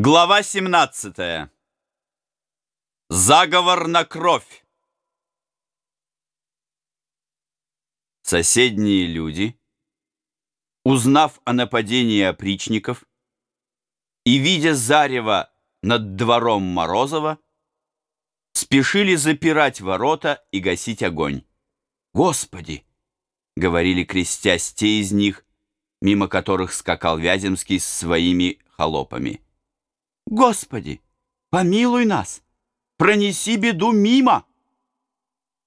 Глава 17. Заговор на кровь. Соседние люди, узнав о нападении опричников и видя зарево над двором Морозова, спешили запирать ворота и гасить огонь. «Господи!» — говорили крестясь те из них, мимо которых скакал Вяземский с своими холопами. Господи, помилуй нас, пронеси беду мимо.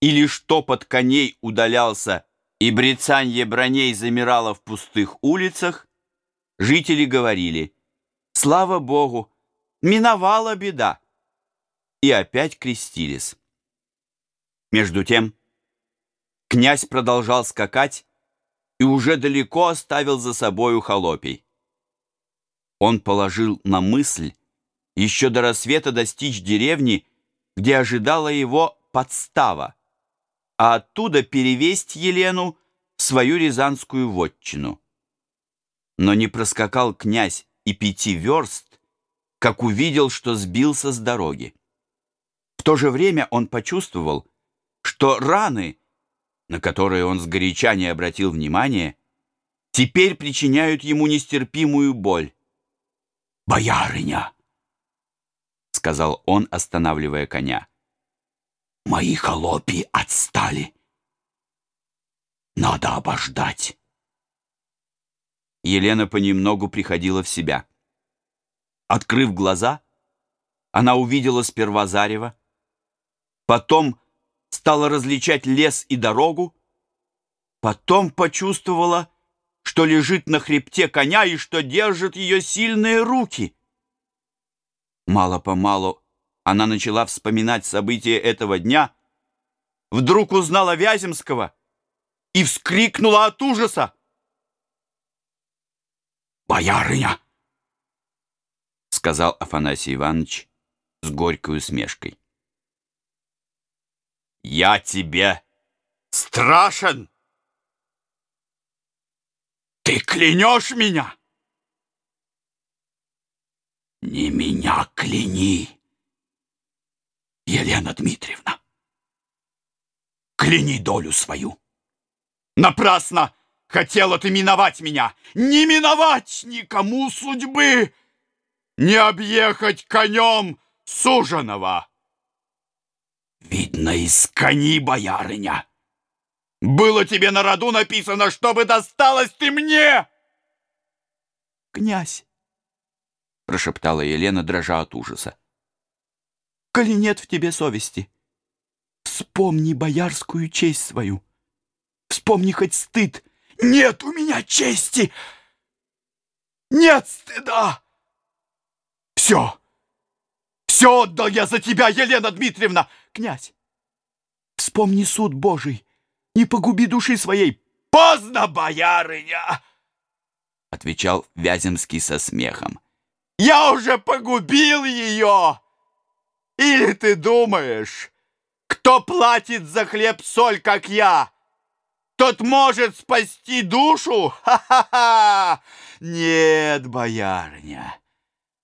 И лишь топот коней удалялся, и брецанье броней замирало в пустых улицах, жители говорили, слава Богу, миновала беда, и опять крестились. Между тем, князь продолжал скакать и уже далеко оставил за собою холопий. Он положил на мысль, еще до рассвета достичь деревни, где ожидала его подстава, а оттуда перевесть Елену в свою рязанскую вотчину. Но не проскакал князь и пяти верст, как увидел, что сбился с дороги. В то же время он почувствовал, что раны, на которые он сгоряча не обратил внимания, теперь причиняют ему нестерпимую боль. «Боярыня!» Сказал он, останавливая коня. Мои холопи отстали. Надо обождать. Елена понемногу приходила в себя. Открыв глаза, она увидела сперва зарево, потом стала различать лес и дорогу, потом почувствовала, что лежит на хребте коня и что держат ее сильные руки — Мало-помалу она начала вспоминать события этого дня, вдруг узнала Вяземского и вскрикнула от ужаса. «Боярыня!» — сказал Афанасий Иванович с горькой усмешкой. «Я тебе страшен! Ты клянешь меня!» Не меня кляни, Елена Дмитриевна. Кляни долю свою. Напрасно хотела ты миновать меня. Не миновать никому судьбы, не объехать конем суженого. Видно, из кони, боярыня. Было тебе на роду написано, чтобы досталось ты мне. Князь, прошептала Елена, дрожа от ужаса. «Коли нет в тебе совести, вспомни боярскую честь свою. Вспомни хоть стыд. Нет у меня чести! Нет стыда! Все! Все отдал я за тебя, Елена Дмитриевна! Князь, вспомни суд Божий, не погуби души своей. Поздно, боярыня!» Отвечал Вяземский со смехом. Я уже погубил ее! Или ты думаешь, кто платит за хлеб-соль, как я, тот может спасти душу? Ха-ха-ха! Нет, боярня,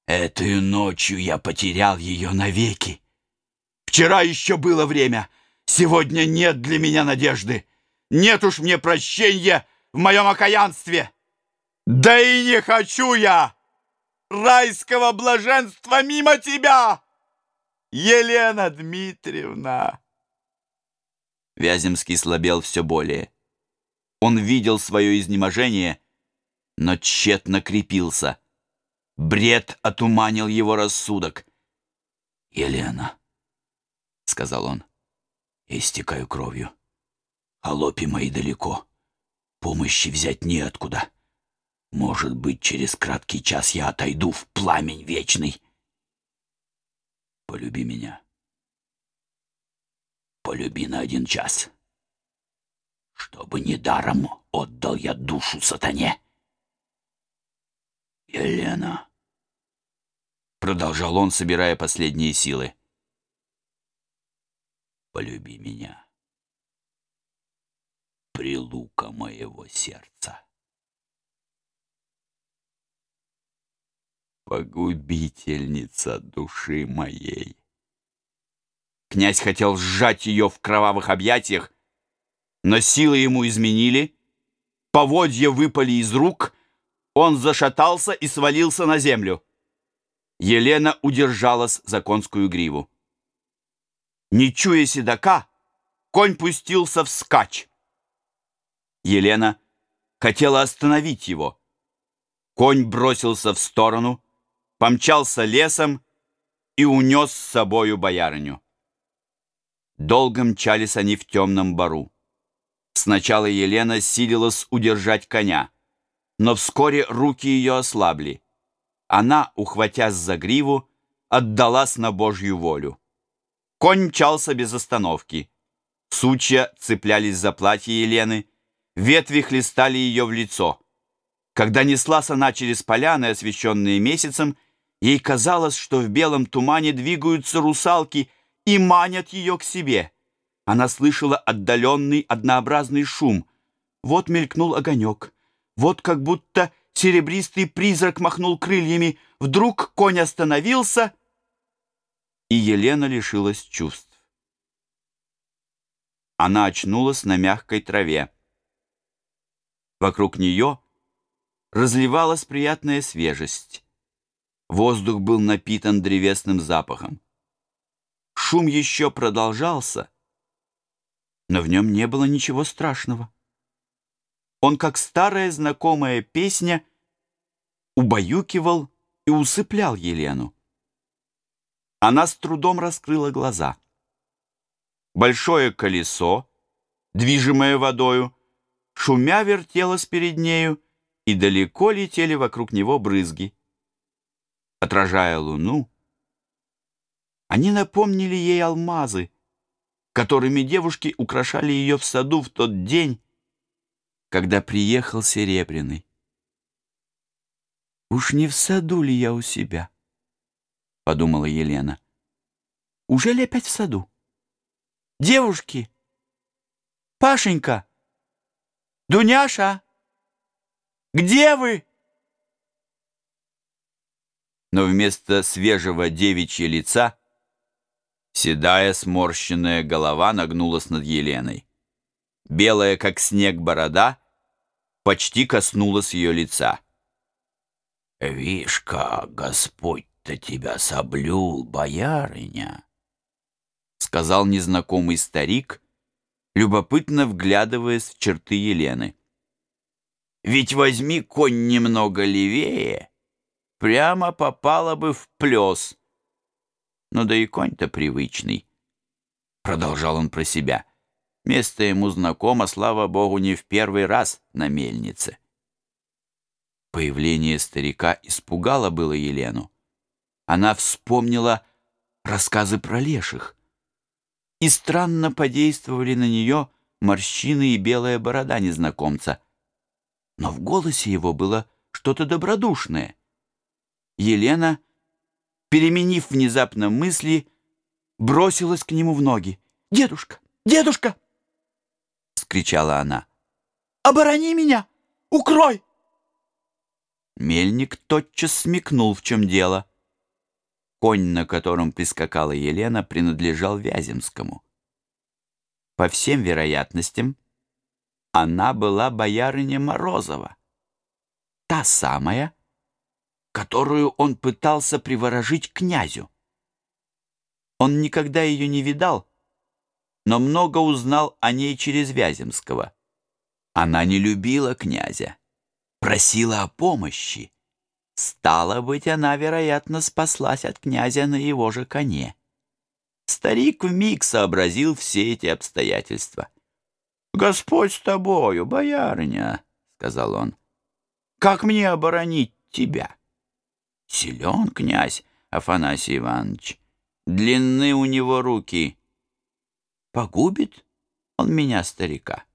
этой ночью я потерял ее навеки. Вчера еще было время, сегодня нет для меня надежды. Нет уж мне прощения в моем окаянстве. Да и не хочу я! Райского блаженства мимо тебя, Елена Дмитриевна!» Вяземский слабел все более. Он видел свое изнеможение, но тщетно крепился. Бред отуманил его рассудок. «Елена», — сказал он, — «я истекаю кровью. Холопи мои далеко. Помощи взять неоткуда. Может быть, через краткий час я отойду в пламень вечный. Полюби меня. Полюби на один час. Чтобы недаром отдал я душу сатане. Елена, продолжал он, собирая последние силы. Полюби меня. Прилука моего сердца. Погубительница души моей. Князь хотел сжать ее в кровавых объятиях, но силы ему изменили, поводья выпали из рук, он зашатался и свалился на землю. Елена удержалась за конскую гриву. Не чуя седока, конь пустился вскачь. Елена хотела остановить его. Конь бросился в сторону, помчался лесом и унес с собою боярыню. Долго мчались они в темном бару. Сначала Елена силилась удержать коня, но вскоре руки ее ослабли. Она, ухватясь за гриву, отдалась на Божью волю. Конь мчался без остановки. Сучья цеплялись за платье Елены, ветви хлестали ее в лицо. Когда неслась она через поляны, освещенные месяцем, ей казалось, что в белом тумане двигаются русалки и манят ее к себе. Она слышала отдаленный однообразный шум. Вот мелькнул огонек. Вот как будто серебристый призрак махнул крыльями. Вдруг конь остановился, и Елена лишилась чувств. Она очнулась на мягкой траве. Вокруг нее разливалась приятная свежесть. Воздух был напитан древесным запахом. Шум еще продолжался, но в нем не было ничего страшного. Он, как старая знакомая песня, убаюкивал и усыплял Елену. Она с трудом раскрыла глаза. Большое колесо, движимое водою, шумя вертелось перед нею, и далеко летели вокруг него брызги. Отражая луну, они напомнили ей алмазы, которыми девушки украшали ее в саду в тот день, когда приехал Серебряный. «Уж не в саду ли я у себя?» — подумала Елена. «Уже ли опять в саду? Девушки! Пашенька! Дуняша! Где вы?» Но вместо свежего девичьего лица седая сморщенная голова нагнулась над Еленой. Белая, как снег, борода почти коснулась ее лица. «Вишь, как Господь-то тебя соблюл, боярыня!» Сказал незнакомый старик, любопытно вглядываясь в черты Елены. «Ведь возьми конь немного левее, прямо попала бы в плес. Ну да и конь-то привычный», — продолжал он про себя. Место ему знакомо, слава богу, не в первый раз на мельнице. Появление старика испугало было Елену. Она вспомнила рассказы про леших. И странно подействовали на нее морщины и белая борода незнакомца. Но в голосе его было что-то добродушное. Елена, переменив внезапно мысли, бросилась к нему в ноги. «Дедушка! Дедушка!» кричала она. «Оборони меня! Укрой!» Мельник тотчас смекнул, в чем дело. Конь, на котором прискакала Елена, принадлежал Вяземскому. По всем вероятностям, она была боярыня Морозова. Та самая, которую он пытался приворожить князю. Он никогда ее не видал, но много узнал о ней через Вяземского. Она не любила князя, просила о помощи. Стало быть, она, вероятно, спаслась от князя на его же коне. Старик вмиг сообразил все эти обстоятельства. «Господь с тобою, боярыня», — сказал он. «Как мне оборонить тебя?» Силен князь Афанасий Иванович. Длинны у него руки, Погубит он меня, старика.